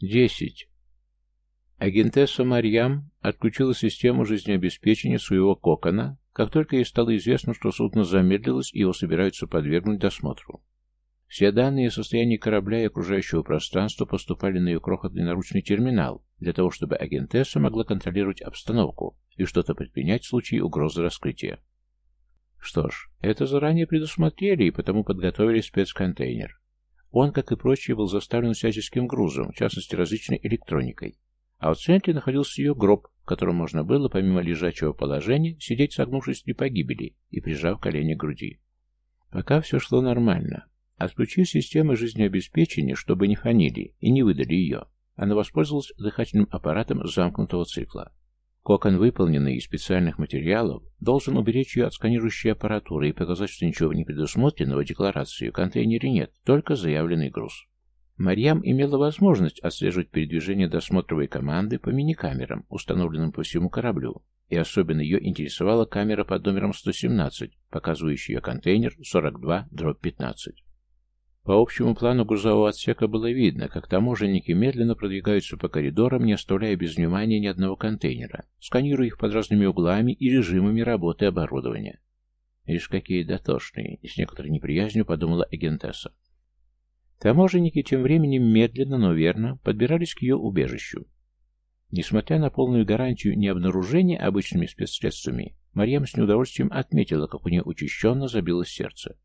Десять. Агентесса Марьям отключила систему жизнеобеспечения своего кокона, как только ей стало известно, что судно замедлилось и его собираются подвергнуть досмотру. Все данные о состоянии корабля и окружающего пространства поступали на ее крохотный наручный терминал, для того, чтобы агентесса могла контролировать обстановку и что-то предпринять в случае угрозы раскрытия. Что ж, это заранее предусмотрели и потому подготовили спецконтейнер. Он, как и прочие, был заставлен всяческим грузом, в частности различной электроникой. А в центре находился ее гроб, в котором можно было, помимо лежачего положения, сидеть согнувшись при погибели и прижав колени к груди. Пока все шло нормально. Отключив системы жизнеобеспечения, чтобы не фанили и не выдали ее, она воспользовалась дыхательным аппаратом замкнутого цикла. Кокон, выполненный из специальных материалов, должен уберечь ее от сканирующей аппаратуры и показать, что ничего не предусмотренного декларации в контейнере нет, только заявленный груз. Марьям имела возможность отслеживать передвижение досмотровой команды по миникамерам, установленным по всему кораблю, и особенно ее интересовала камера под номером 117, показывающая контейнер 42-15. По общему плану грузового отсека было видно, как таможенники медленно продвигаются по коридорам, не оставляя без внимания ни одного контейнера, сканируя их под разными углами и режимами работы оборудования. Лишь какие дотошные, и с некоторой неприязнью подумала агентесса. Таможенники тем временем медленно, но верно подбирались к ее убежищу. Несмотря на полную гарантию необнаружения обычными спецсредствами, Марьям с неудовольствием отметила, как у нее учащенно забилось сердце.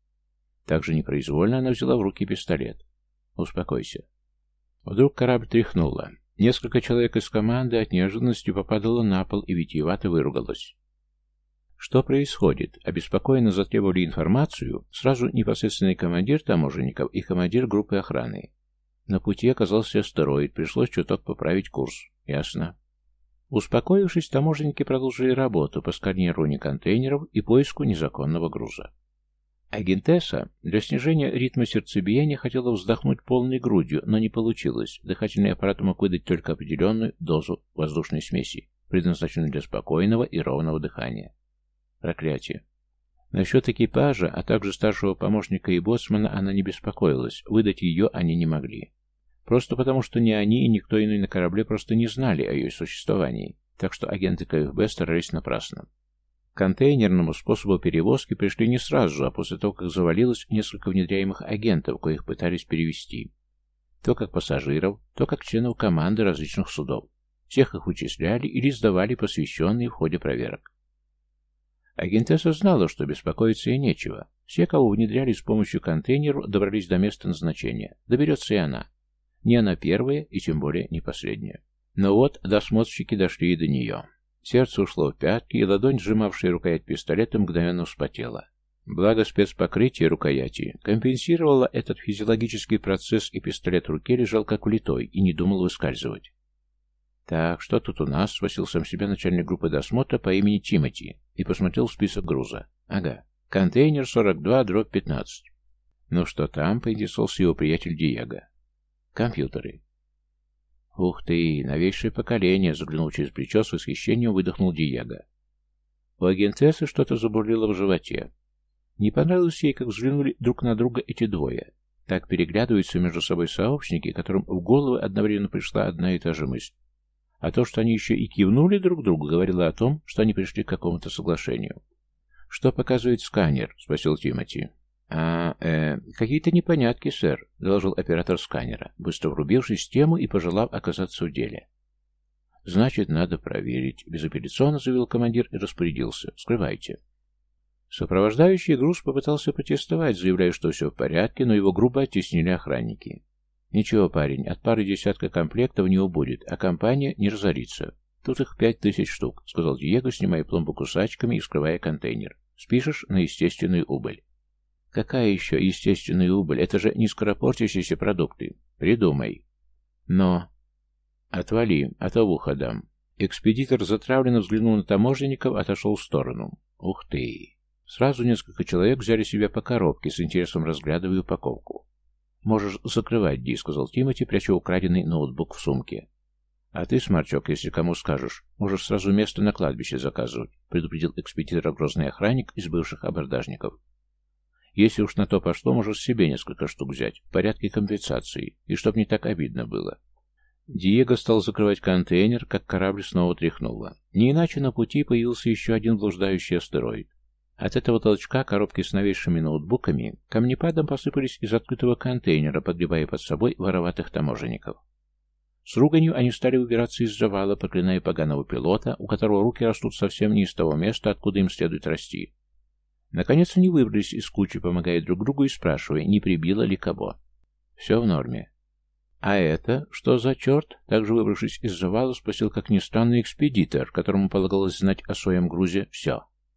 Также непроизвольно она взяла в руки пистолет. «Успокойся». Вдруг корабль тряхнуло. Несколько человек из команды от неожиданности попадало на пол и витиевато выругалось. Что происходит? Обеспокоенно затребовали информацию сразу непосредственный командир таможенников и командир группы охраны. На пути оказался астероид, пришлось чуток поправить курс. Ясно. Успокоившись, таможенники продолжили работу по сканированию контейнеров и поиску незаконного груза. Агентесса для снижения ритма сердцебиения хотела вздохнуть полной грудью, но не получилось. Дыхательный аппарат мог выдать только определенную дозу воздушной смеси, предназначенную для спокойного и ровного дыхания. Проклятие. Насчет экипажа, а также старшего помощника и боцмана она не беспокоилась, выдать ее они не могли. Просто потому, что ни они и никто иной на корабле просто не знали о ее существовании, так что агенты КФБ старались напрасно контейнерному способу перевозки пришли не сразу, а после того, как завалилось несколько внедряемых агентов, коих пытались перевести. То как пассажиров, то как членов команды различных судов. Всех их вычисляли или сдавали посвященные в ходе проверок. Агентесса знала, что беспокоиться и нечего. Все, кого внедряли с помощью контейнеров, добрались до места назначения. Доберется и она. Не она первая, и тем более не последняя. Но вот досмотрщики дошли и до нее. Сердце ушло в пятки, и ладонь, сжимавшая рукоять пистолета, мгновенно вспотела. Благо спецпокрытие рукояти компенсировало этот физиологический процесс, и пистолет в руке лежал как влитой и не думал выскальзывать. «Так, что тут у нас?» — спросил сам себя начальник группы досмотра по имени Тимати и посмотрел список груза. «Ага. Контейнер 42, дробь 15». «Ну что там?» — поинтересовался его приятель Диего. «Компьютеры. «Ух ты, новейшее поколение!» — заглянул через плечо с восхищением, выдохнул Диего. У агентессы что-то забурлило в животе. Не понравилось ей, как взглянули друг на друга эти двое. Так переглядываются между собой сообщники, которым в голову одновременно пришла одна и та же мысль. А то, что они еще и кивнули друг другу, говорило о том, что они пришли к какому-то соглашению. «Что показывает сканер?» — спросил Тимати. «А, э, какие-то непонятки, сэр», — доложил оператор сканера, быстро врубившись в тему и пожелав оказаться в деле. «Значит, надо проверить», — безапелляционно заявил командир и распорядился. «Скрывайте». Сопровождающий груз попытался протестовать, заявляя, что все в порядке, но его грубо оттеснили охранники. «Ничего, парень, от пары десятка комплектов не убудет, а компания не разорится. Тут их пять тысяч штук», — сказал Диего, снимая пломбу кусачками и скрывая контейнер. «Спишешь на естественную убыль». Какая еще естественная убыль? Это же не скоропортящиеся продукты. Придумай. Но... Отвали, а то в ухо дам. Экспедитор затравленно взглянул на таможенников, отошел в сторону. Ух ты! Сразу несколько человек взяли себя по коробке, с интересом разглядывая упаковку. «Можешь закрывать, Ди», — сказал Тимати, пряча украденный ноутбук в сумке. «А ты, сморчок, если кому скажешь, можешь сразу место на кладбище заказывать», — предупредил экспедитора грозный охранник из бывших абордажников. Если уж на то пошло, можешь себе несколько штук взять, в порядке компенсации, и чтоб не так обидно было. Диего стал закрывать контейнер, как корабль снова тряхнуло. Не иначе на пути появился еще один блуждающий астероид. От этого толчка коробки с новейшими ноутбуками камнепадом посыпались из открытого контейнера, подгребая под собой вороватых таможенников. С руганью они стали выбираться из завала, проклиная поганого пилота, у которого руки растут совсем не из того места, откуда им следует расти. Наконец они выбрались из кучи, помогая друг другу и спрашивая, не прибило ли кого. Все в норме. «А это? Что за черт?» Также выбравшись из завала, спросил, как ни странно, экспедитор, которому полагалось знать о своем грузе все.